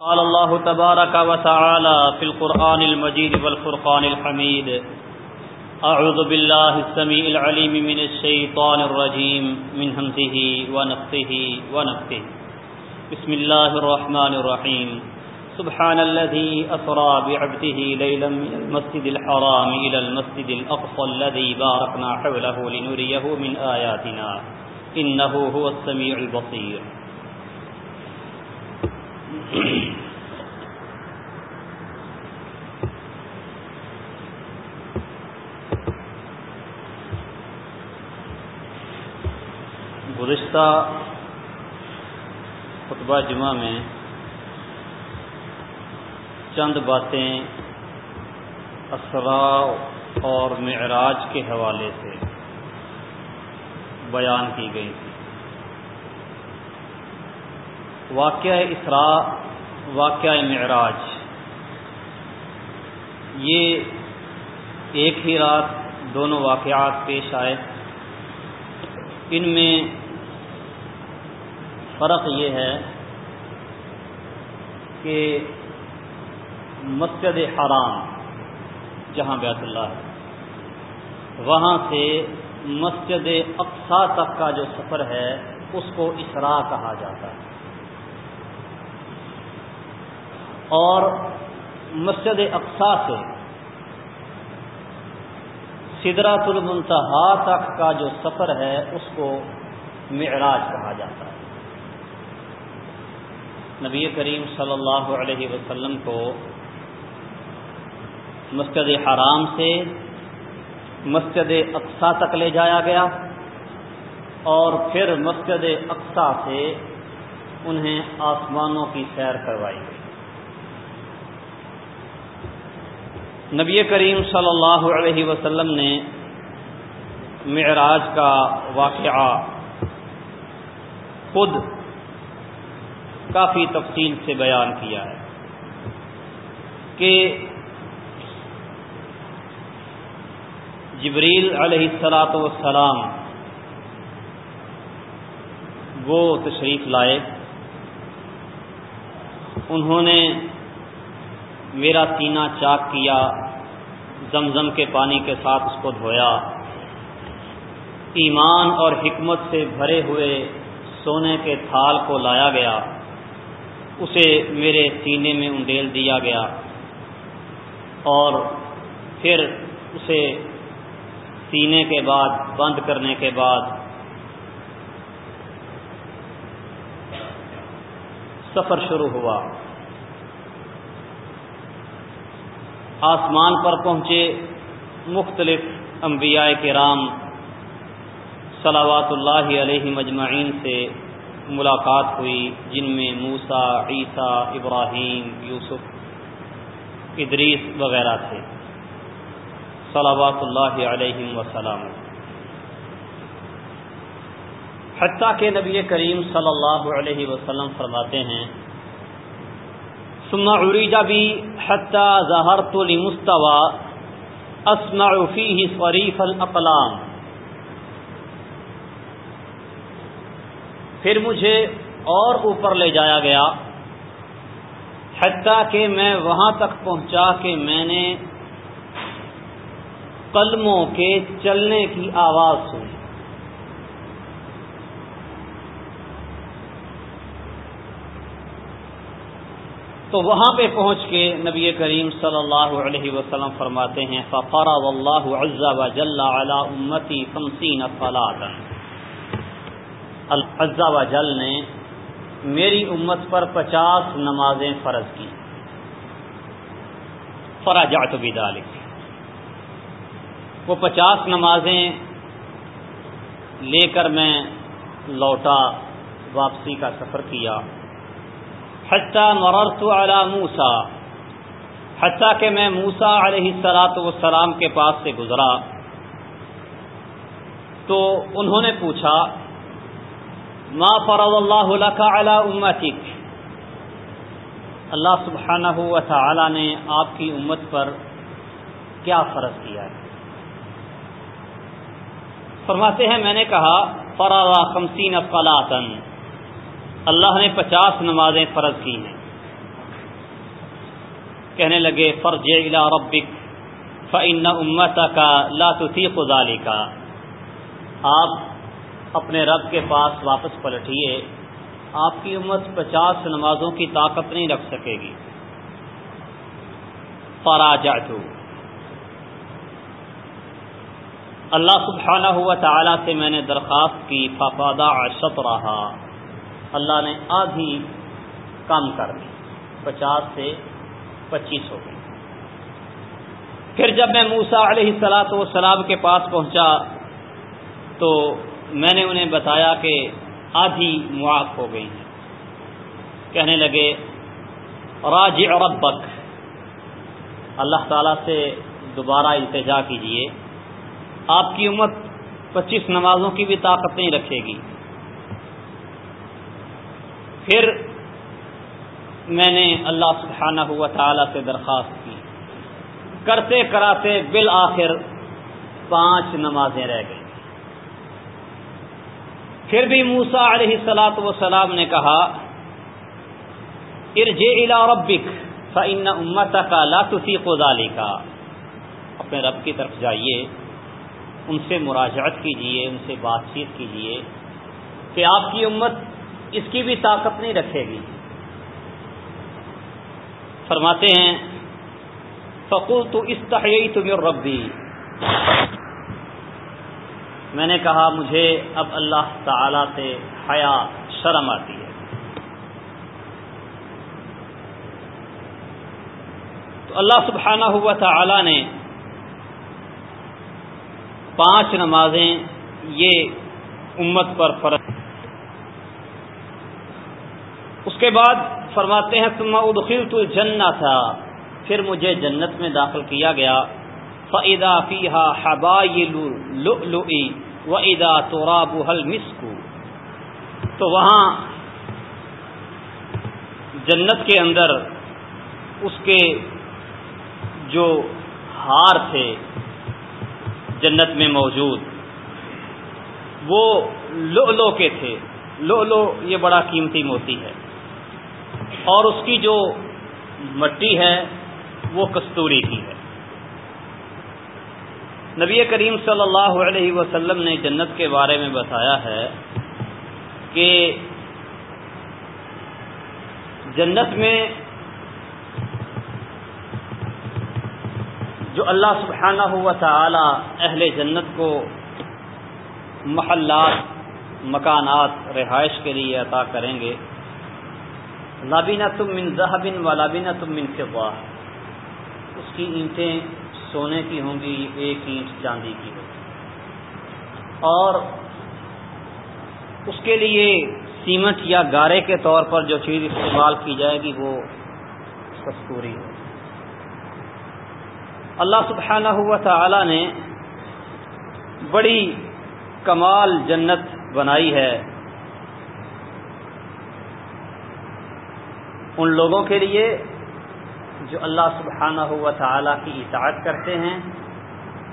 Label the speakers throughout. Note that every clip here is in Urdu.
Speaker 1: قال الله تبارك وتعالى في القرآن المجيد والفرقان الحميد. أعوذ بالله السميع العليم من الشيطان الرجيم، من همزه ونفسه ونفسه بسم الله الرحمن الرحيم. سبحان الذي أسرى بعبده ليلا من المسجد الحرام إلى المسجد الأقصى الذي باركنا حوله لنريه من آياتنا. إنه هو السميع البصير. گزشتہ خطبہ جمعہ میں چند باتیں اسرا اور معراج کے حوالے سے بیان کی گئی تھی واقعہ اسرا واقعہ معراج۔ یہ ایک ہی رات دونوں واقعات پیش آئے۔ ان میں فرق یہ ہے کہ مسجد حرام، جہاں بیت اللہ ہے، وہاں سے مسجد اقسا تک کا جو سفر ہے، اس کو اسرا کہا جاتا ہے۔ اور مسجد اقسا سے سدرات المنتہا تک کا جو سفر ہے، اس کو معراج کہا جاتا ہے۔ نبی کریم صلی اللہ علیہ وسلم کو مسجد حرام سے مسجد اقسا تک لے جایا گیا اور پھر مسجد اقسا سے انہیں آسمانوں کی سیر کروائی گئی۔ نبی کریم صلی اللہ علیہ وسلم نے معراج کا واقعہ خود کافی تفصیل سے بیان کیا ہے کہ جبریل علیہ السلاط والسلام وہ تشریف لائے۔ انہوں نے میرا سینہ چاک کیا۔ زمزم کے پانی کے ساتھ اس کو دھویا۔ ایمان اور حکمت سے بھرے ہوئے سونے کے تھال کو لایا گیا۔ اسے میرے سینے میں انڈیل دیا گیا۔ اور پھر اسے سینے کے بعد، بند کرنے کے بعد سفر شروع ہوا۔ آسمان پر پہنچے مختلف انبیاء کرام صلوات اللہ علیہ مجمعین سے ملاقات ہوئی، جن میں موسا عیسیٰ، ابراہیم، یوسف، ادریس وغیرہ تھے۔ صلوات اللہ علیہ وسلم۔ حتیٰ کہ نبی کریم صلی اللہ علیہ وسلم فرماتے ہیں ثم عریج بھی حتیٰ ظہر تو لمستوا اسمع فیہ صریف الاقلام پھر مجھے اور اوپر لے جایا گیا، حتیٰ کہ میں وہاں تک پہنچا کہ میں نے قلموں کے چلنے کی آواز سنی۔ تو وہاں پہ پہنچ کے نبی کریم صلی اللہ علیہ وسلم فرماتے ہیں فقرا واللہ عز و جل علی امتی خمسین صلاتا عز و جل نے میری امت پر پچاس نمازیں فرض کی۔ فراجعت بذلک وہ پچاس نمازیں لے کر میں لوٹا، واپسی کا سفر کیا۔ حتیٰ مررت علی موسا حتیٰ کہ میں موسا علیہ السلاط والسلام کے پاس سے گزرا۔ تو انہوں نے پوچھا، ما فرض اللہ لك علی امتک؟ اللہ سبحانہ و تعالی نے آپ کی امت پر کیا فرض کیا ہے؟ فرماتے ہیں، میں نے کہا فرا خمسین فلاطن اللہ نے پچاس نمازیں فرض کی ہیں۔ کہنے لگے فرج الا ربک فعن امت کا لاتوتی خزالی کا آپ اپنے رب کے پاس واپس پلٹیے، آپ کی امت پچاس نمازوں کی طاقت نہیں رکھ سکے گی۔ فراجعت۔ اللہ سبحانہ ہوا تعالی سے میں نے درخواست کی ففادہ عشت رہا اللہ نے آدھی کم کر دی، پچاس سے پچیس ہو گئی۔ پھر جب میں موسا علیہ السلاۃ والسلام کے پاس پہنچا، تو میں نے انہیں بتایا کہ آدھی معاف ہو گئی۔ ہیں کہنے لگے راج ربک۔ اللہ تعالی سے دوبارہ التجا کیجیے آپ کی امت پچیس نمازوں کی بھی طاقت نہیں رکھے گی۔ پھر میں نے اللہ سبحانہ ہوا تعالی سے درخواست کی۔ کرتے کراتے بالآخر پانچ نمازیں رہ گئی پھر بھی موسا علیہ سلاۃ وسلام نے کہا ارج الا ربک فن امت کا لاتفی قدالی کا اپنے رب کی طرف جائیے، ان سے مراجعت کیجیے، ان سے بات چیت کیجیے کہ آپ کی امت اس کی بھی طاقت نہیں رکھے گی۔ فرماتے ہیں فقول تو اس تحیئی تمہیں ربی میں نے کہا، مجھے اب اللہ تعالی سے حیا، شرم آتی ہے۔ تو اللہ سبحانہ ہوا تعالی نے پانچ نمازیں یہ امت پر فرق اس کے بعد فرماتے ہیں تم ادخل تو جننا تھا پھر مجھے جنت میں داخل کیا گیا۔ فعدا فیحا حبا و ادا تو مسکو تو وہاں جنت کے اندر اس کے جو ہار تھے جنت میں موجود، وہ لو لو کے تھے۔ لو لو یہ بڑا قیمتی موتی ہے۔ اور اس کی جو مٹی ہے وہ کستوری کی ہے۔ نبی کریم صلی اللہ علیہ وسلم نے جنت کے بارے میں بتایا ہے کہ جنت میں جو اللہ سبحانہ ہوا تعالی اہل جنت کو محلات، مکانات، رہائش کے لیے عطا کریں گے لابینہ تم من ذہبن و لابینہ تم من فضا اس کی اینٹیں سونے کی ہوں گی، ایک اینٹ چاندی کی ہوگی اور اس کے لیے سیمنٹ یا گارے کے طور پر جو چیز استعمال کی جائے گی، وہ کستوری ہوگی اللہ سبحانہ ہوا تعالی نے بڑی کمال جنت بنائی ہے۔ ان لوگوں کے لیے جو اللہ سبحانہ ہوا تعالی کی اطاعت کرتے ہیں،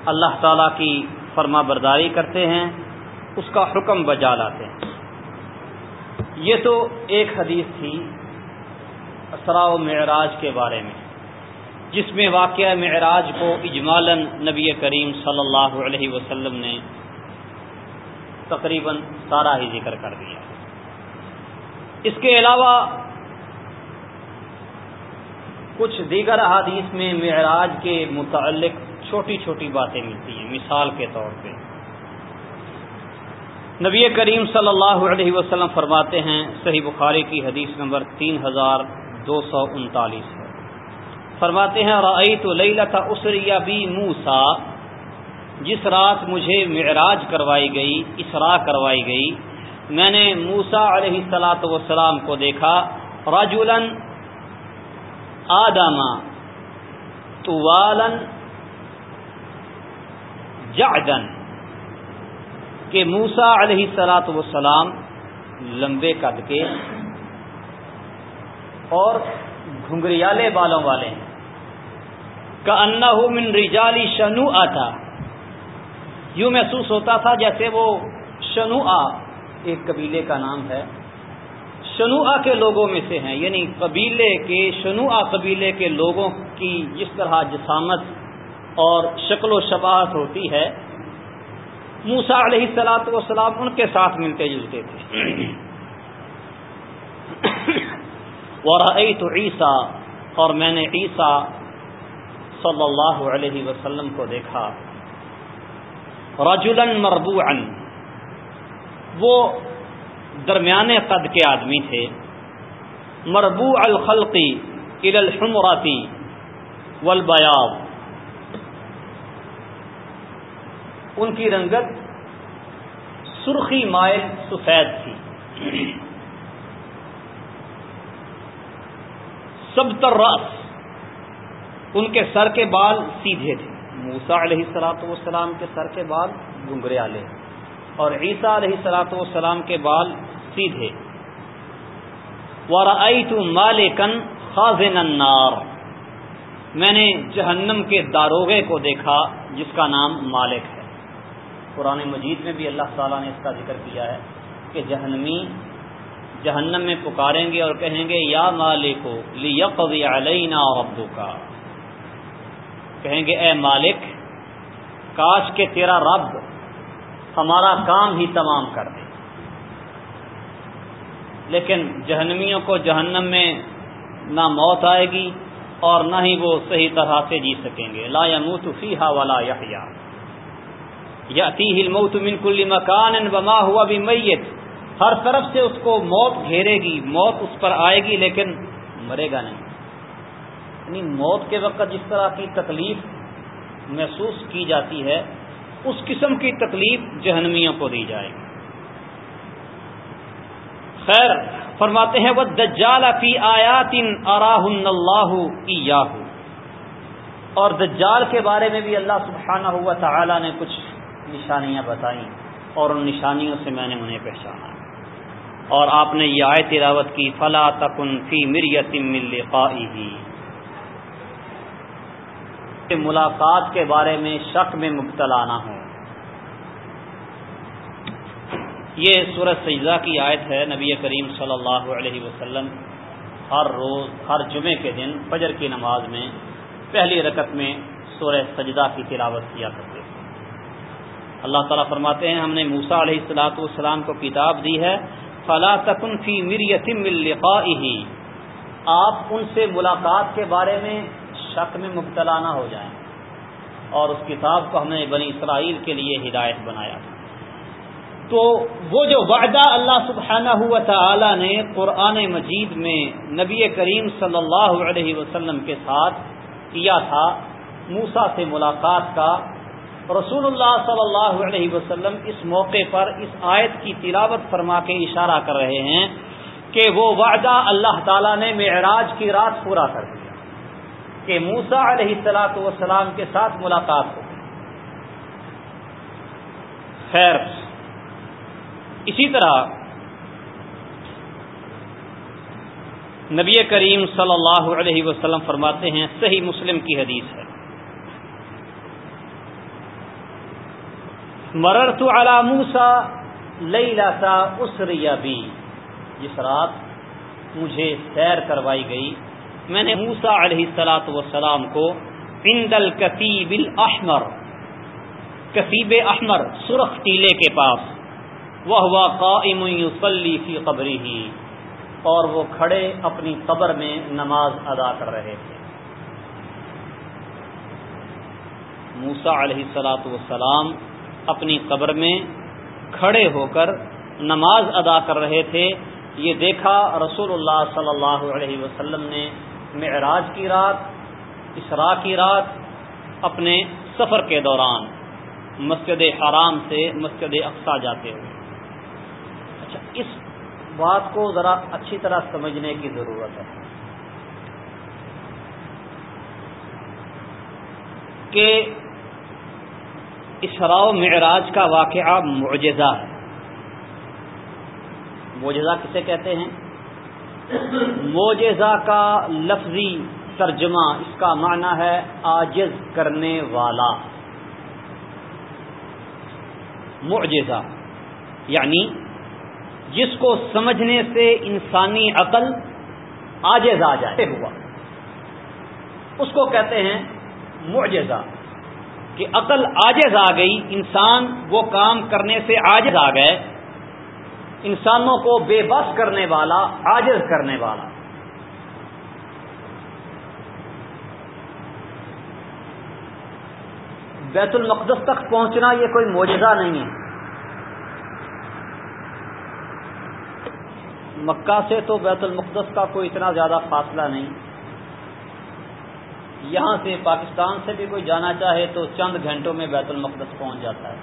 Speaker 1: اللہ تعالی کی فرما برداری کرتے ہیں، اس کا حکم بجا لاتے ہیں۔ یہ تو ایک حدیث تھی اسرا و معراج کے بارے میں، جس میں واقعہ معراج کو اجمالاً نبی کریم صلی اللہ علیہ وسلم نے تقریباً سارا ہی ذکر کر دیا۔ اس کے علاوہ کچھ دیگر احادیث میں معراج کے متعلق چھوٹی چھوٹی باتیں ملتی ہیں، مثال کے طور پہ۔ نبی کریم صلی اللہ علیہ وسلم فرماتے ہیں، صحیح بخاری کی حدیث نمبر تین ہزار دو سو انتالیس ہے۔ فرماتے ہیں رئی تو لتا بی موسا جس رات مجھے معراج کروائی گئی اسرا کروائی گئی، میں نے موسا علیہ السلاۃ وسلام کو دیکھا راجولن آدما طوالن جعدن کہ موسا علیہ السلاۃ وسلام لمبے قد کے اور گھنگریالے بالوں والے ہیں۔ کا انا من رجالی شنو آتا یوں محسوس ہوتا تھا جیسے وہ شنو آ ایک قبیلے کا نام ہے۔ شنوعا کے لوگوں میں سے ہیں یعنی قبیلے کے شنوعا قبیلے کے لوگوں کی جس طرح جسامت اور شکل و شباہت ہوتی ہے موسا علیہ السلاط وسلام ان کے ساتھ ملتے جلتے تھے۔ تو عیسیٰ اور میں نے عیسیٰ صلی اللہ علیہ وسلم کو دیکھا۔ رجولن مربوعا، وہ درمیانے قد کے آدمی تھے۔ مربوع الخلقی ال الحمراتی والبیاض ان کی رنگت سرخی مائل سفید تھی۔ سب تر رس ان کے سر کے بال سیدھے تھے۔ موسا علیہ سلاۃ والسلام کے سر کے بال گنگرے اور عیسیٰ علیہ سلاۃ والسلام کے بال سیدھے تو مالکن خازن النار۔ میں نے جہنم کے داروغے کو دیکھا جس کا نام مالک ہے۔ قرآن مجید میں بھی اللہ تعالیٰ نے اس کا ذکر کیا ہے کہ جہنمی جہنم میں پکاریں گے اور کہیں گے، یا مالک علینا ابو کا کہیں گے، اے مالک، کاش کے تیرا رب ہمارا کام ہی تمام کر دے۔ لیکن جہنمیوں کو جہنم میں نہ موت آئے گی اور نہ ہی وہ صحیح طرح سے جی سکیں گے۔ لا يموت فیہا ولا یحیا۔ یاتیہ الموت من کل مکان وما ہوا بمیت۔ ہر طرف سے اس کو موت گھیرے گی، موت اس پر آئے گی، لیکن مرے گا نہیں۔ یعنی موت کے وقت جس طرح کی تکلیف محسوس کی جاتی ہے، اس قسم کی تکلیف جہنمیوں کو دی جائے گی۔ خیر فرماتے ہیں وہ دجال فی آیات اراہ اللہ اور دجال کے بارے میں بھی اللہ سبحانہ ہوا تعالی نے کچھ نشانیاں بتائیں اور ان نشانیوں سے میں نے انہیں پہچانا۔ اور آپ نے یہ آئے تلاوت کی، فلا تکن فی مریتم لقائه۔ ملاقات کے بارے میں شک میں مبتلا نہ ہوں۔ یہ سورج سجدہ کی آیت ہے نبی کریم صلی اللہ علیہ وسلم، ہر روز، ہر جمعے کے دن، فجر کی نماز میں پہلی رکت میں سورہ سجدہ کی تلاوت کیا کرتے تھے اللہ تعالیٰ فرماتے ہیں، ہم نے موسا علیہ السلاۃ والسلام کو کتاب دی ہے، فلا تکن فی مریتم ہی آپ ان سے ملاقات کے بارے میں شک میں مبتلا نہ ہو جائیں۔ اور اس کتاب کو ہم نے بنی اسرائیل کے لیے ہدایت بنایا۔ تھا تو وہ جو وعدہ اللہ سبحانہ ہوا تعالی نے قرآن مجید میں نبی کریم صلی اللہ علیہ وسلم کے ساتھ کیا تھا موسا سے ملاقات کا، رسول اللہ صلی اللہ علیہ وسلم اس موقع پر اس آیت کی تلاوت فرما کے اشارہ کر رہے ہیں کہ وہ وعدہ اللہ تعالیٰ نے معراج کی رات پورا کر دیا، کہ موسا علیہ السلاط وسلام کے ساتھ ملاقات ہو خیر۔ اسی طرح نبی کریم صلی اللہ علیہ وسلم فرماتے ہیں، صحیح مسلم کی حدیث ہے۔ مرر تو موسا لئی لاتا اسریا بھی جس رات مجھے سیر کروائی گئی، میں نے موسا علیہ السلاط وسلام کو اندل کتیب الاحمر کسیب احمر، سرخ ٹیلے کے پاس وہ ہوا قائم یصلی فی قبری ہی اور وہ کھڑے اپنی قبر میں نماز ادا کر رہے تھے۔ موسا علیہ السلاۃ والسلام اپنی قبر میں کھڑے ہو کر نماز ادا کر رہے تھے۔ یہ دیکھا رسول اللہ صلی اللہ علیہ وسلم نے معراج کی رات اسرا کی رات، اپنے سفر کے دوران مسجد حرام سے مسجد اقسا جاتے ہوئے۔ بات کو ذرا اچھی طرح سمجھنے کی ضرورت ہے۔ کہ اسرا و معراج کا واقعہ معجزہ ہے۔ معجزہ کسے کہتے ہیں؟ موجزہ کا لفظی ترجمہ اس کا معنی ہے آجز کرنے والا۔ معجزہ یعنی جس کو سمجھنے سے انسانی عقل آجز آ جائے. ہوا. اس کو کہتے ہیں معجزہ. کہ عقل آجز آ گئی انسان وہ کام کرنے سے آجز آ گئے انسانوں کو بے بس کرنے والا آجز کرنے والا. بیت المقدس تک پہنچنا یہ کوئی موجزہ نہیں ہے. مکہ سے تو بیت المقدس کا کوئی اتنا زیادہ فاصلہ نہیں۔ یہاں سے پاکستان سے بھی کوئی جانا چاہے تو چند گھنٹوں میں بیت المقدس پہنچ جاتا ہے۔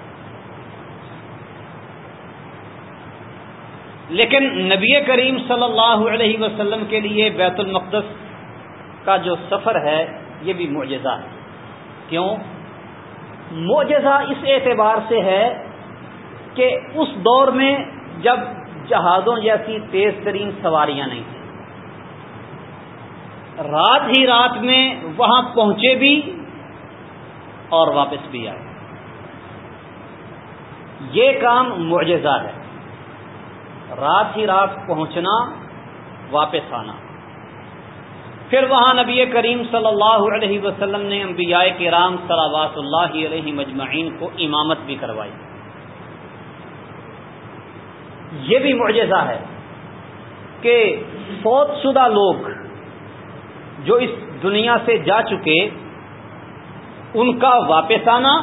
Speaker 1: لیکن نبی کریم صلی اللہ علیہ وسلم کے لیے بیت المقدس کا جو سفر ہے، یہ بھی معجزہ ہے۔ کیوں؟ معجزہ اس اعتبار سے ہے کہ اس دور میں جب جہازوں جیسی تیز ترین سواریاں نہیں تھیں۔ رات ہی رات میں وہاں پہنچے بھی اور واپس بھی آئے۔ یہ کام معجزہ ہے۔ رات ہی رات پہنچنا، واپس آنا۔ پھر وہاں نبی کریم صلی اللہ علیہ وسلم نے انبیاء کرام صلوات اللہ علیہ مجمعین کو امامت بھی کروائی۔ یہ بھی معجزہ ہے کہ فوت شدہ لوگ جو اس دنیا سے جا چکے، ان کا واپس آنا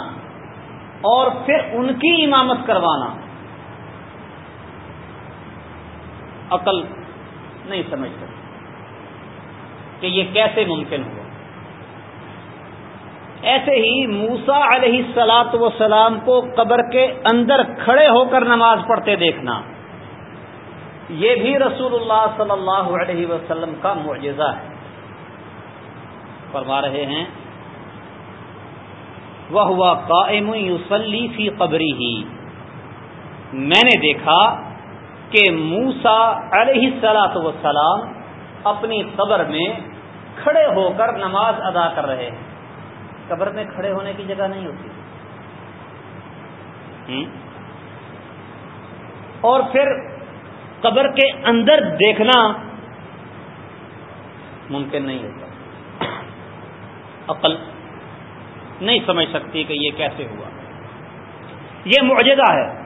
Speaker 1: اور پھر ان کی امامت کروانا۔ عقل نہیں سمجھ سکتی کہ یہ کیسے ممکن ہوا۔ ایسے ہی موسا علیہ سلاط وسلام کو قبر کے اندر کھڑے ہو کر نماز پڑھتے دیکھنا۔ یہ بھی رسول اللہ صلی اللہ علیہ وسلم کا معجزہ ہے۔ فرما رہے ہیں وہ ہوا قائم یوسلی فی قبری ہی میں نے دیکھا کہ موسا علیہ سلاۃ وسلام اپنی قبر میں کھڑے ہو کر نماز ادا کر رہے ہیں۔ قبر میں کھڑے ہونے کی جگہ نہیں ہوتی۔ اور پھر قبر کے اندر دیکھنا ممکن نہیں ہوتا۔ عقل نہیں سمجھ سکتی کہ یہ کیسے ہوا۔ یہ معجزہ ہے۔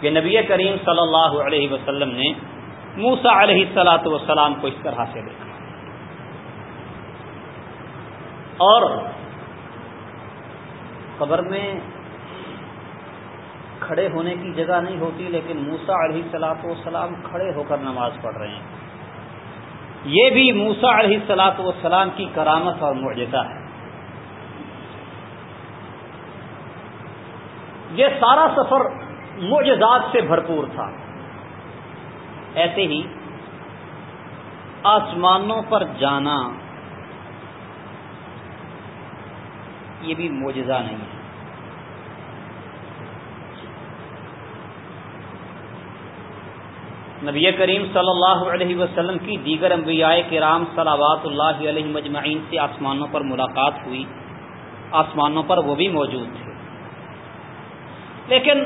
Speaker 1: کہ نبی کریم صلی اللہ علیہ وسلم نے موسا علیہ السلاۃ وسلام کو اس طرح سے دیکھا۔ اور قبر میں کھڑے ہونے کی جگہ نہیں ہوتی، لیکن موسا علیہ سلاط وسلام کھڑے ہو کر نماز پڑھ رہے ہیں۔ یہ بھی موسا علیہ سلاط وسلام کی کرامت اور معجزہ ہے۔ یہ سارا سفر معجزات سے بھرپور تھا۔ ایسے ہی آسمانوں پر جانا، یہ بھی معجزہ نہیں ہے۔ نبی کریم صلی اللہ علیہ وسلم کی دیگر انبیاء کرام صلوات اللہ علیہ مجمعین سے آسمانوں پر ملاقات ہوئی۔ آسمانوں پر وہ بھی موجود تھے۔ لیکن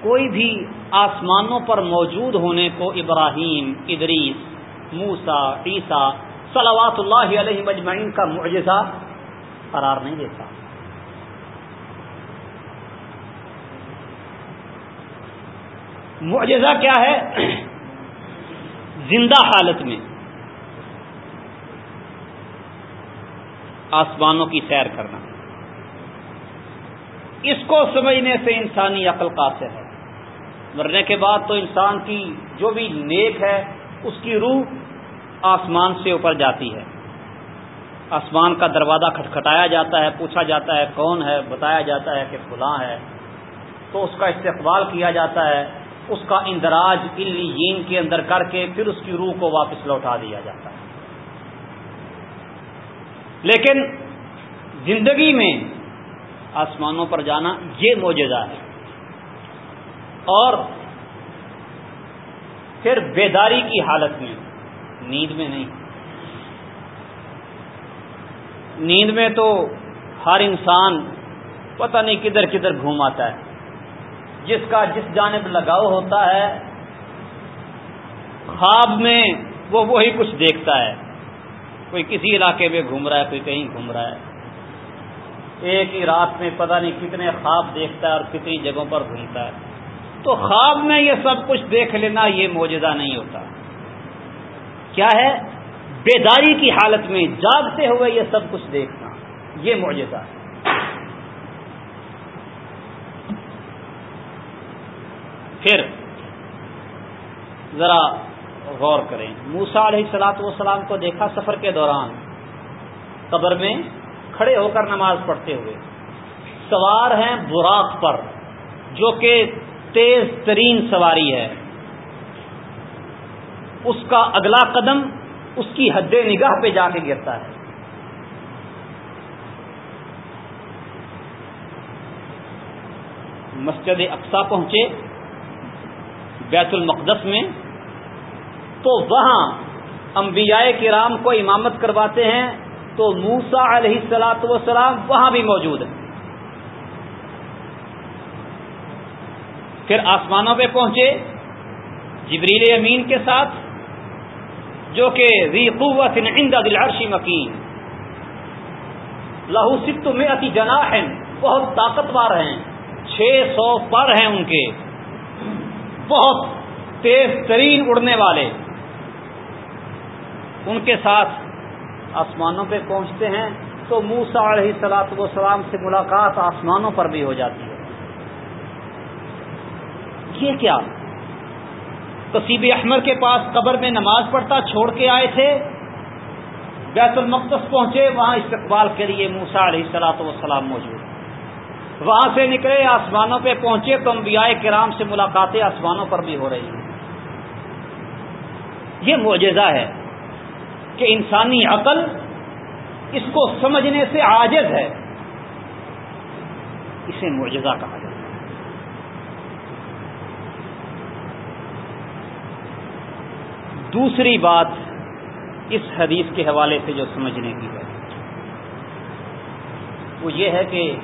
Speaker 1: کوئی بھی آسمانوں پر موجود ہونے کو ابراہیم، ادریس موسا عیسیٰ، صلوات اللہ علیہ مجمعین کا معجزہ قرار نہیں دیتا۔ معجزہ کیا ہے؟ زندہ حالت میں۔ آسمانوں کی سیر کرنا۔ اس کو سمجھنے سے انسانی عقل قاصر ہے۔ مرنے کے بعد تو انسان کی جو بھی نیک ہے، اس کی روح آسمان سے اوپر جاتی ہے۔ آسمان کا دروازہ کھٹکھٹایا جاتا ہے، پوچھا جاتا ہے، کون ہے؟ بتایا جاتا ہے کہ فلاں ہے۔ تو اس کا استقبال کیا جاتا ہے۔ اس کا اندراج الین کے اندر کر کے پھر اس کی روح کو واپس لوٹا دیا جاتا ہے۔ لیکن زندگی میں آسمانوں پر جانا یہ موجودہ ہے۔ اور پھر بیداری کی حالت میں نیند میں نہیں۔ نیند میں تو ہر انسان پتہ نہیں کدھر کدھر گھوم آتا ہے۔ جس کا جس جانب لگاؤ ہوتا ہے، خواب میں وہ وہی کچھ دیکھتا ہے۔ کوئی کسی علاقے میں گھوم رہا ہے، کوئی کہیں گھوم رہا ہے۔ ایک ہی رات میں پتہ نہیں کتنے خواب دیکھتا ہے اور کتنی جگہوں پر گھومتا ہے۔ تو خواب میں یہ سب کچھ دیکھ لینا یہ موجودہ نہیں ہوتا۔ کیا ہے؟ بیداری کی حالت میں جاگتے ہوئے یہ سب کچھ دیکھنا۔ یہ موجودہ ہے پھر ذرا غور کریں۔ موسا علیہ سلاط وسلام کو دیکھا سفر کے دوران، قبر میں کھڑے ہو کر نماز پڑھتے ہوئے، سوار ہیں براق پر، جو کہ تیز ترین سواری ہے۔ اس کا اگلا قدم اس کی حد نگاہ پہ جا کے گرتا ہے۔ مسجد اقسا پہنچے۔ بیت المقدس میں، تو وہاں انبیاء کرام کو امامت کرواتے ہیں، تو موسا علیہ السلاط وسلام وہاں بھی موجود ہیں پھر آسمانوں پہ پہنچے، جبریل امین کے ساتھ، جو کہ ری قوت عند دلعرشی مکین۔ لہو ست میں اتی جنا بہت طاقتور ہیں، چھ سو پر ہیں ان کے۔ بہت تیز ترین اڑنے والے ان کے ساتھ آسمانوں پہ پہنچتے ہیں تو موسا علیہ سلاط وسلام سے ملاقات آسمانوں پر بھی ہو جاتی ہے۔ یہ کیا؟ کسیب احمر کے پاس قبر میں نماز پڑھتا چھوڑ کے آئے تھے، بیت المقدس پہنچے، وہاں استقبال کے لیے موسا علیہ سلاط وسلام موجود۔ وہاں سے نکلے آسمانوں پہ پہنچے تو انبیاء کرام سے ملاقاتیں آسمانوں پر بھی ہو رہی ہیں۔ یہ معجزہ ہے کہ انسانی عقل اس کو سمجھنے سے عاجز ہے۔ اسے معجزہ کہا جاتا ہے۔ دوسری بات اس حدیث کے حوالے سے جو سمجھنے کی ہے، وہ یہ ہے کہ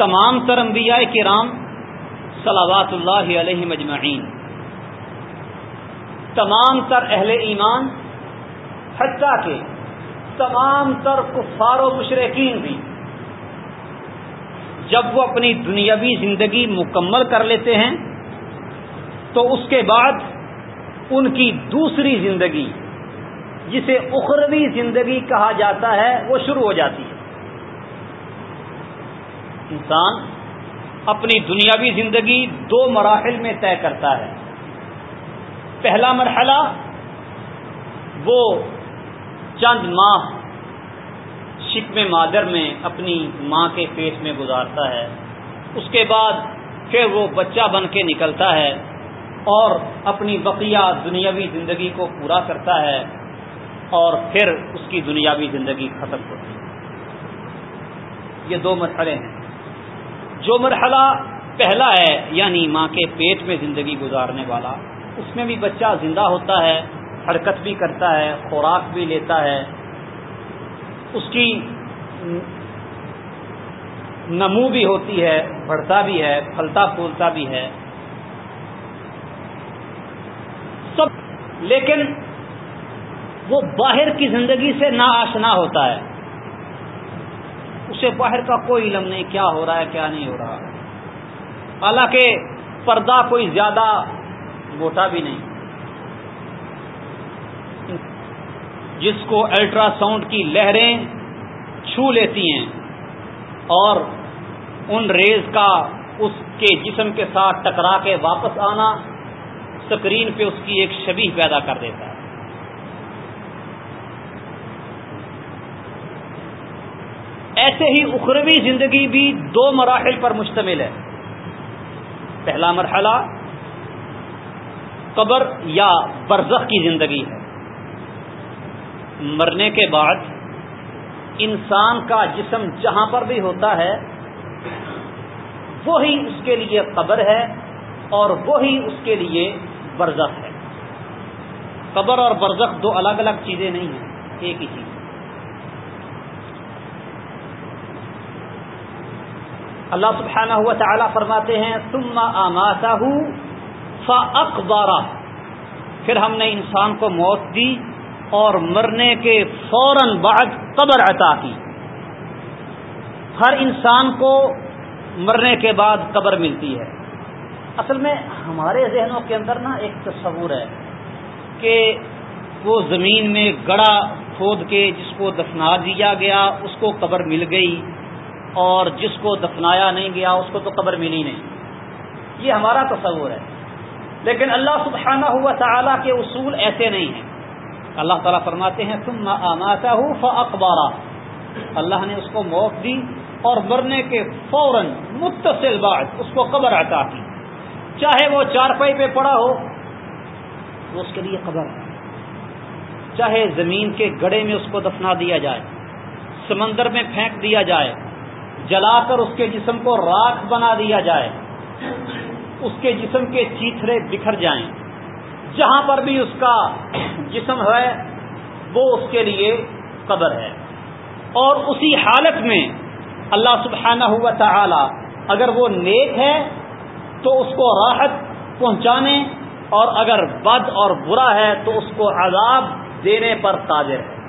Speaker 1: تمام تر انبیاء کرام صلوات اللہ علیہ مجمعین، تمام تر اہل ایمان، حتیٰ کہ تمام تر کفار و مشرقین بھی جب وہ اپنی دنیاوی زندگی مکمل کر لیتے ہیں، تو اس کے بعد ان کی دوسری زندگی، جسے اخروی زندگی کہا جاتا ہے، وہ شروع ہو جاتی ہے۔ انسان اپنی دنیاوی زندگی دو مراحل میں طے کرتا ہے۔ پہلا مرحلہ، وہ چند ماہ شکم مادر میں اپنی ماں کے پیٹ میں گزارتا ہے۔ اس کے بعد پھر وہ بچہ بن کے نکلتا ہے اور اپنی بقیہ دنیاوی زندگی کو پورا کرتا ہے اور پھر اس کی دنیاوی زندگی ختم ہوتی ہے۔ یہ دو مرحلے ہیں۔ جو مرحلہ پہلا ہے یعنی ماں کے پیٹ میں زندگی گزارنے والا، اس میں بھی بچہ زندہ ہوتا ہے، حرکت بھی کرتا ہے، خوراک بھی لیتا ہے۔ اس کی نمو بھی ہوتی ہے، بڑھتا بھی ہے، پھلتا پھولتا بھی ہے۔ سب، لیکن وہ باہر کی زندگی سے نا آشنا ہوتا ہے۔ اسے باہر کا کوئی علم نہیں، کیا ہو رہا ہے، کیا نہیں ہو رہا۔ حالانکہ پردہ کوئی زیادہ موٹا بھی نہیں۔ جس کو الٹرا ساؤنڈ کی لہریں چھو لیتی ہیں اور ان ریز کا اس کے جسم کے ساتھ ٹکرا کے واپس آنا، سکرین پہ اس کی ایک شبیہ پیدا کر دیتا ہے۔ ایسے ہی اخروی زندگی بھی دو مراحل پر مشتمل ہے۔ پہلا مرحلہ قبر یا برزخ کی زندگی ہے۔ مرنے کے بعد انسان کا جسم جہاں پر بھی ہوتا ہے، وہی اس کے لیے قبر ہے اور وہی اس کے لیے برزخ ہے۔ قبر اور برزخ دو الگ الگ چیزیں نہیں ہیں، ایک ہی چیز۔ اللہ سبحانہ ہوا تعالیٰ فرماتے ہیں تم آماتا ہوں پھر ہم نے انسان کو موت دی اور مرنے کے فوراً بعد قبر عطا کی۔ ہر انسان کو مرنے کے بعد قبر ملتی ہے۔ اصل میں ہمارے ذہنوں کے اندر نا ایک تصور ہے کہ وہ زمین میں گڑا کھود کے جس کو دفنا دیا گیا، اس کو قبر مل گئی۔ اور جس کو دفنایا نہیں گیا، اس کو تو قبر ملی نہیں۔ یہ ہمارا تصور ہے۔ لیکن اللہ سبحانہ ہوا تعالیٰ کے اصول ایسے نہیں ہیں۔ اللہ تعالیٰ فرماتے ہیں تم آماتا ہوں اللہ نے اس کو موت دی اور مرنے کے فوراً متصل بعد اس کو قبر عطا کی۔ چاہے وہ چار پائی پہ پڑا ہو، وہ اس کے لیے قبر ہے۔ چاہے زمین کے گڑے میں اس کو دفنا دیا جائے، سمندر میں پھینک دیا جائے جلا کر اس کے جسم کو راکھ بنا دیا جائے، اس کے جسم کے چیتھڑے بکھر جائیں۔ جہاں پر بھی اس کا جسم ہے، وہ اس کے لیے قبر ہے۔ اور اسی حالت میں اللہ سبحانہ ہوا تعالی اگر وہ نیک ہے، تو اس کو راحت پہنچانے، اور اگر بد اور برا ہے، تو اس کو عذاب دینے پر قادر ہے۔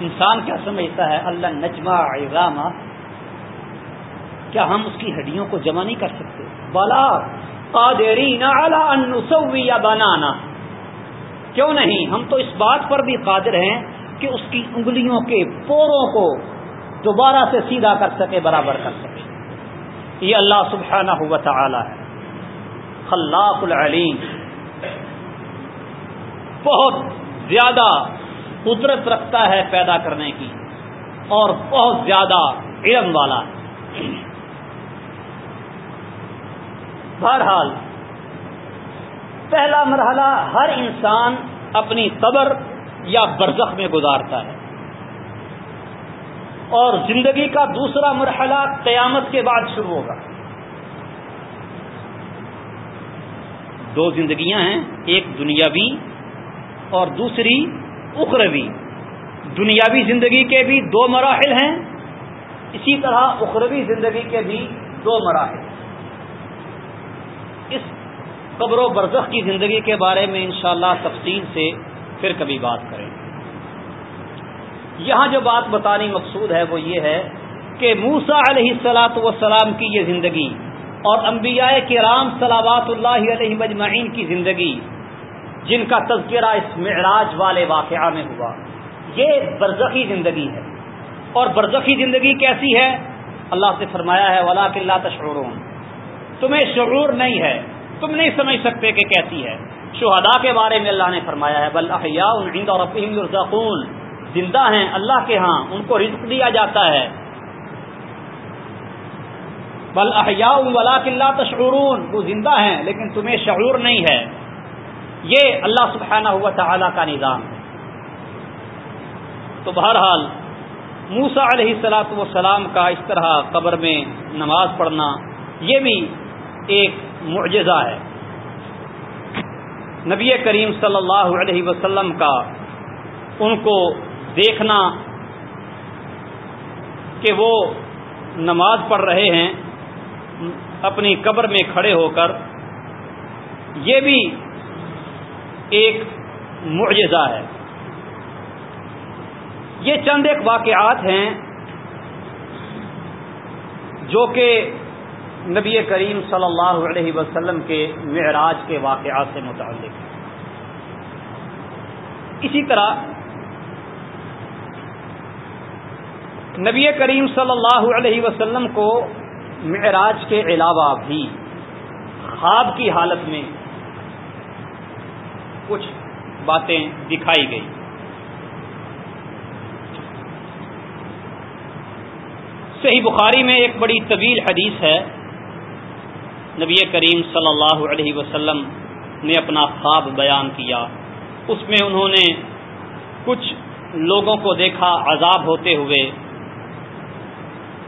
Speaker 1: انسان کیا سمجھتا ہے؟ اللہ نجمہ اعظام کیا ہم اس کی ہڈیوں کو جمع نہیں کر سکتے؟ بالا قادرین علی یا بنانا. کیوں نہیں؟ ہم تو اس بات پر بھی قادر ہیں کہ اس کی انگلیوں کے پوروں کو دوبارہ سے سیدھا کر سکے، برابر کر سکے۔ یہ اللہ سبحانہ ہوا تعالی ہے۔ خلاق العلیم۔ بہت زیادہ قدرت رکھتا ہے پیدا کرنے کی اور بہت زیادہ علم والا ہے۔ بہرحال، پہلا مرحلہ ہر انسان اپنی قبر یا برزخ میں گزارتا ہے۔ اور زندگی کا دوسرا مرحلہ قیامت کے بعد شروع ہوگا۔ دو زندگیاں ہیں، ایک دنیاوی اور دوسری اخروی، دنیاوی زندگی کے بھی دو مراحل ہیں، اسی طرح اخروی زندگی کے بھی دو مراحل۔ اس قبر و برزخ کی زندگی کے بارے میں انشاءاللہ تفصیل سے پھر کبھی بات کریں۔ یہاں جو بات بتانی مقصود ہے وہ یہ ہے کہ موسا علیہ السلاۃ وسلام کی یہ زندگی اور انبیاء کے رام صلاوات اللہ علیہ مجمعین کی زندگی جن کا تذکرہ اس معراج والے واقعہ میں ہوا۔ یہ برزخی زندگی ہے۔ اور برزخی زندگی کیسی ہے؟ اللہ سے فرمایا ہے ولا کلّہ تشعرون۔ تمہیں شعور نہیں ہے، تم نہیں سمجھ سکتے کہ کیسی ہے۔ شہدا کے بارے میں اللہ نے فرمایا ہے، بل احیاء عند ربهم يرزقون۔ زندہ ہیں، اللہ کے ہاں ان کو رزق دیا جاتا ہے۔ بل احیاء ولا کلّہ تشعرون۔ وہ زندہ ہیں، لیکن تمہیں شعور نہیں ہے۔ یہ اللہ سبحانہ ہوا تعالی کا نظام ہے۔ تو بہرحال موسا علیہ السلاۃ والسلام کا اس طرح قبر میں نماز پڑھنا یہ بھی ایک معجزہ ہے۔ نبی کریم صلی اللہ علیہ وسلم کا ان کو دیکھنا کہ وہ نماز پڑھ رہے ہیں، اپنی قبر میں کھڑے ہو کر، یہ بھی ایک معجزہ ہے۔ یہ چند ایک واقعات ہیں جو کہ نبی کریم صلی اللہ علیہ وسلم کے معراج کے واقعات سے متعلق ہیں۔ اسی طرح نبی کریم صلی اللہ علیہ وسلم کو معراج کے علاوہ بھی خواب کی حالت میں کچھ باتیں دکھائی گئی۔ صحیح بخاری میں ایک بڑی طویل حدیث ہے۔ نبی کریم صلی اللہ علیہ وسلم نے اپنا خواب بیان کیا۔ اس میں انہوں نے کچھ لوگوں کو دیکھا عذاب ہوتے ہوئے۔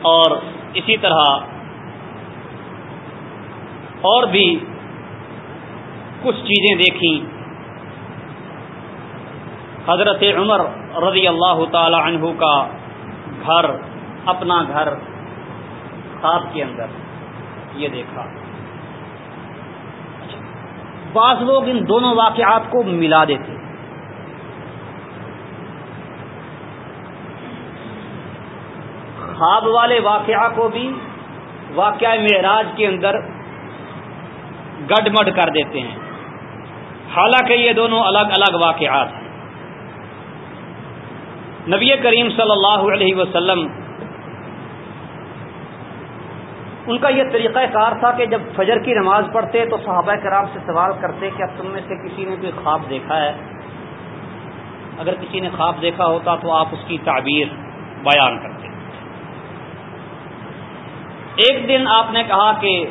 Speaker 1: اور اسی طرح اور بھی کچھ چیزیں دیکھیں۔ حضرت عمر رضی اللہ تعالی عنہ کا گھر، اپنا گھر خواب کے اندر یہ دیکھا۔ بعض لوگ ان دونوں واقعات کو ملا دیتے خواب والے واقعہ کو بھی واقعہ معراج کے اندر گڈ مڈ کر دیتے ہیں۔ حالانکہ یہ دونوں الگ الگ واقعات ہیں۔ نبی کریم صلی اللہ علیہ وسلم ان کا یہ طریقہ کار تھا کہ جب فجر کی نماز پڑھتے تو صحابہ کرام سے سوال کرتے کہ اب تم میں سے کسی نے کوئی خواب دیکھا ہے؟ اگر کسی نے خواب دیکھا ہوتا تو آپ اس کی تعبیر بیان کرتے۔ ایک دن آپ نے کہا کہ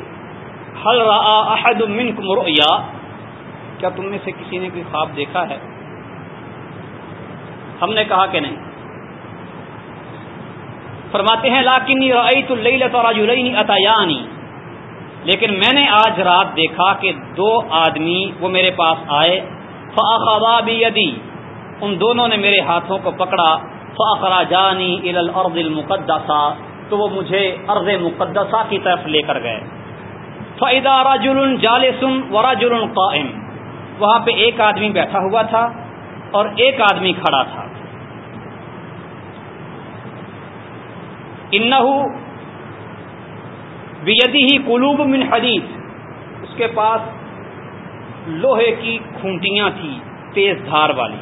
Speaker 1: حل احد منکم رؤیا، کیا تم میں سے کسی نے کوئی خواب دیکھا ہے؟ ہم نے کہا کہ نہیں۔ فرماتے ہیں لاکنی رأیت اللیلۃ رجلین اتیانی لیکن میں نے آج رات دیکھا کہ دو آدمی وہ میرے پاس آئے فاخذا بیدی ان دونوں نے میرے ہاتھوں کو پکڑا فاخرجانی الى الارض المقدسہ تو وہ مجھے ارض مقدسہ کی طرف لے کر گئے۔ فعدا رجل جالس ورجل قائم۔ وہاں پہ ایک آدمی بیٹھا ہوا تھا اور ایک آدمی کھڑا تھا انہو بیدی ہی قلوب من حدیث۔ اس کے پاس لوہے کی کھونٹیاں تھی تیز دھار والی۔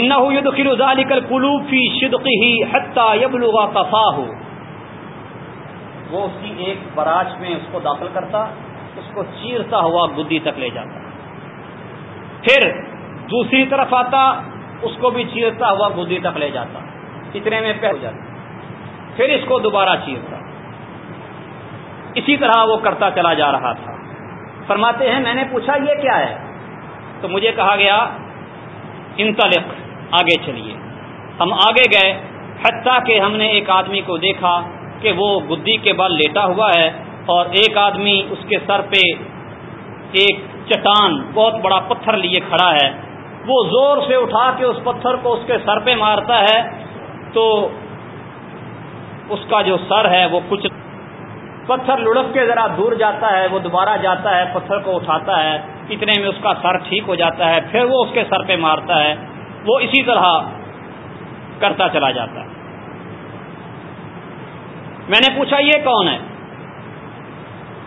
Speaker 1: انہو یدخل ذالک القلوب فی صدقه حتی یبلغ قفاہ۔ وہ اس کی ایک براش میں اس کو داخل کرتا، اس کو چیرتا ہوا گدی تک لے جاتا۔ پھر دوسری طرف آتا، اس کو بھی چیرتا ہوا گدی تک لے جاتا۔ اتنے میں پہ ہو جاتا پھر اس کو دوبارہ چیرتا اسی طرح وہ کرتا چلا جا رہا تھا فرماتے ہیں میں نے پوچھا یہ کیا ہے تو مجھے کہا گیا، انطلق، آگے چلیے۔ ہم آگے گئے، حتیٰ کہ ہم نے ایک آدمی کو دیکھا کہ وہ گدی کے بل لیٹا ہوا ہے اور ایک آدمی اس کے سر پہ ایک چٹان، بہت بڑا پتھر لیے کھڑا ہے۔ وہ زور سے اٹھا کے اس پتھر کو اس کے سر پہ مارتا ہے تو اس کا جو سر ہے وہ کچھ پتھر لڑک کے ذرا دور جاتا ہے، وہ دوبارہ جاتا ہے، پتھر کو اٹھاتا ہے، اتنے میں اس کا سر ٹھیک ہو جاتا ہے، پھر وہ اس کے سر پہ مارتا ہے، وہ اسی طرح کرتا چلا جاتا ہے۔ میں نے پوچھا، یہ کون ہے؟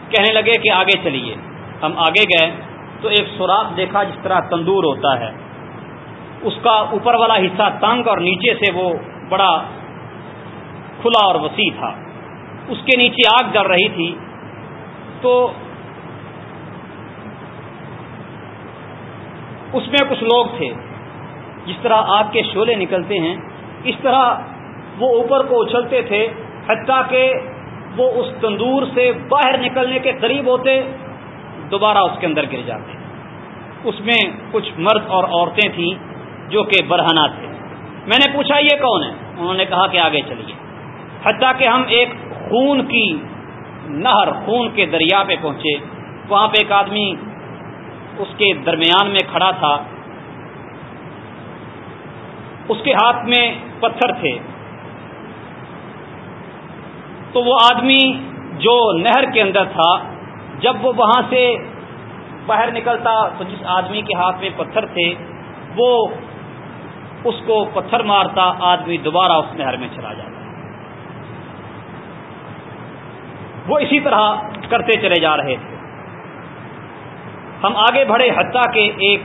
Speaker 1: کہنے لگے کہ آگے چلیے۔ ہم آگے گئے تو ایک سوراخ دیکھا جس طرح تندور ہوتا ہے۔ اس کا اوپر والا حصہ تنگ اور نیچے سے وہ بڑا کھلا اور وسیع تھا۔ اس کے نیچے آگ جل رہی تھی۔ تو اس میں کچھ لوگ تھے۔ جس طرح آگ کے شولے نکلتے ہیں، اس طرح وہ اوپر کو اچھلتے تھے، حتیٰ کہ وہ اس تندور سے باہر نکلنے کے قریب ہوتے، دوبارہ اس کے اندر گر جاتے۔ اس میں کچھ مرد اور عورتیں تھیں جو کہ برہنا تھے۔ میں نے پوچھا یہ کون ہے؟ انہوں نے کہا کہ آگے چلیے۔ حتیٰ کہ ہم ایک خون کی نہر، خون کے دریا پہ پہنچے۔ وہاں پہ ایک آدمی اس کے درمیان میں کھڑا تھا۔ اس کے ہاتھ میں پتھر تھے۔ تو وہ آدمی جو نہر کے اندر تھا، جب وہ وہاں سے باہر نکلتا تو جس آدمی کے ہاتھ میں پتھر تھے، وہ اس کو پتھر مارتا آدمی دوبارہ اس نہر میں چلا جاتا وہ اسی طرح کرتے چلے جا رہے تھے۔ ہم آگے بڑھے حتیٰ کے ایک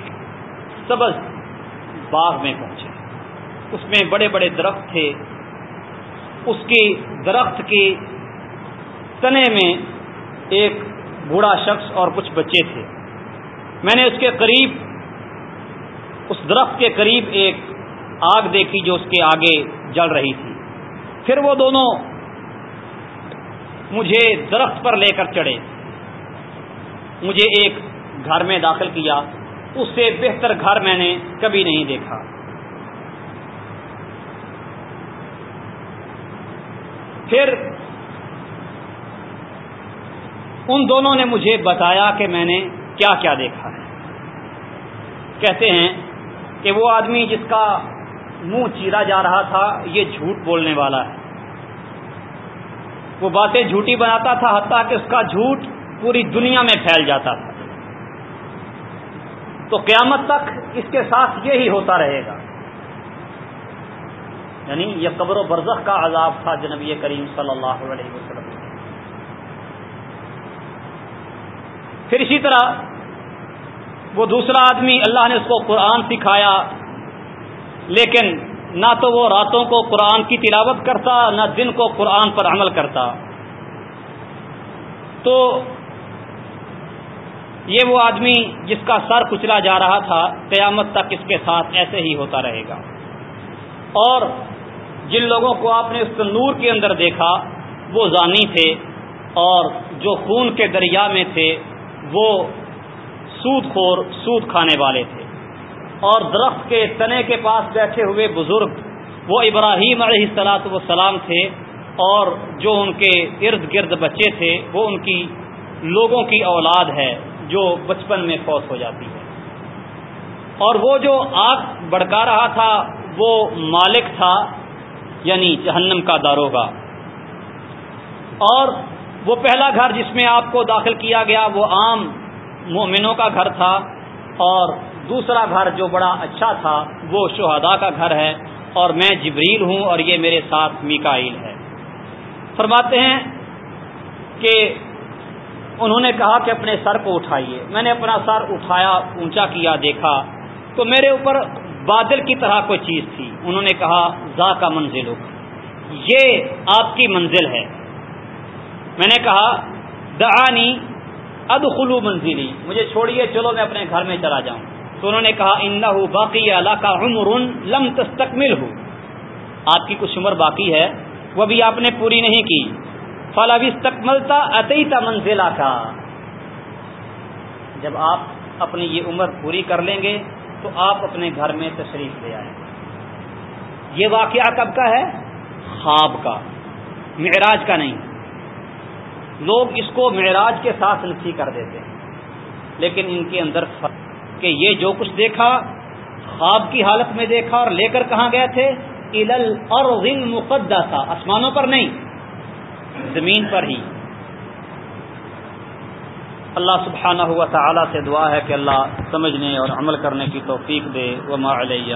Speaker 1: سبز باغ میں پہنچے۔ اس میں بڑے بڑے درخت تھے۔ اس کی درخت کی تنے میں ایک بوڑھا شخص اور کچھ بچے تھے۔ میں نے اس کے قریب، اس درخت کے قریب ایک آگ دیکھی جو اس کے آگے جل رہی تھی۔ پھر وہ دونوں مجھے درخت پر لے کر چڑھے۔ مجھے ایک گھر میں داخل کیا۔ اس سے بہتر گھر میں نے کبھی نہیں دیکھا۔ پھر ان دونوں نے مجھے بتایا کہ میں نے کیا کیا دیکھا۔ ہے کہتے ہیں کہ وہ آدمی جس کا منہ چیرا جا رہا تھا، یہ جھوٹ بولنے والا ہے۔ وہ باتیں جھوٹی بناتا تھا، حتیٰ کہ اس کا جھوٹ پوری دنیا میں پھیل جاتا تھا۔ تو قیامت تک اس کے ساتھ یہی ہوتا رہے گا۔ یعنی یہ قبر و برزخ کا عذاب تھا جنبی کریم صلی اللہ علیہ وسلم۔ پھر اسی طرح وہ دوسرا آدمی، اللہ نے اس کو قرآن سکھایا۔ لیکن نہ تو وہ راتوں کو قرآن کی تلاوت کرتا، نہ دن کو قرآن پر عمل کرتا۔ تو یہ وہ آدمی جس کا سر کچلا جا رہا تھا، قیامت تک اس کے ساتھ ایسے ہی ہوتا رہے گا۔ اور جن لوگوں کو آپ نے اس نور کے اندر دیکھا، وہ زانی تھے اور جو خون کے دریا میں تھے، وہ سود خور، سود کھانے والے تھے۔ اور درخت کے تنے کے پاس بیٹھے ہوئے بزرگ، وہ ابراہیم علیہ السلاط وسلام تھے اور جو ان کے ارد گرد بچے تھے، وہ ان کی لوگوں کی اولاد ہے جو بچپن میں فوت ہو جاتی ہے۔ اور وہ جو آگ بڑکا رہا تھا، وہ مالک تھا یعنی جہنم کا داروگا اور وہ پہلا گھر جس میں آپ کو داخل کیا گیا، وہ عام مومنوں کا گھر تھا اور دوسرا گھر جو بڑا اچھا تھا، وہ شہدا کا گھر ہے اور میں جبریل ہوں اور یہ میرے ساتھ میکائل ہے۔ فرماتے ہیں کہ انہوں نے کہا کہ اپنے سر کو اٹھائیے۔ میں نے اپنا سر اٹھایا، اونچا کیا، دیکھا۔ تو میرے اوپر بادل کی طرح کوئی چیز تھی۔ انہوں نے کہا زا کا منزل یہ آپ کی منزل ہے۔ میں نے کہا، دعانی ادخلو منزلی۔ مجھے چھوڑیے، چلو میں اپنے گھر میں چلا جاؤں۔ تو انہوں نے کہا ان باقی اللہ کا عمر لم تستکمل ہو آپ کی کچھ عمر باقی ہے، وہ بھی آپ نے پوری نہیں کی۔ فلا استقملتا عطیتا منزلہ کا جب آپ اپنی یہ عمر پوری کر لیں گے، تو آپ اپنے گھر میں تشریف لے آئیں۔ یہ واقعہ کب کا ہے؟ خواب کا، معراج کا نہیں۔ لوگ اس کو معراج کے ساتھ نفی کر دیتے ہیں، لیکن ان کے اندر کہ یہ جو کچھ دیکھا، خواب کی حالت میں دیکھا اور لے کر کہاں گئے تھے؟ الل اور غل تھا آسمانوں پر نہیں، زمین پر ہی۔ اللہ سبحانہ ہوا تعالیٰ سے دعا ہے کہ اللہ سمجھنے اور عمل کرنے کی توفیق دے۔ وہ علیہ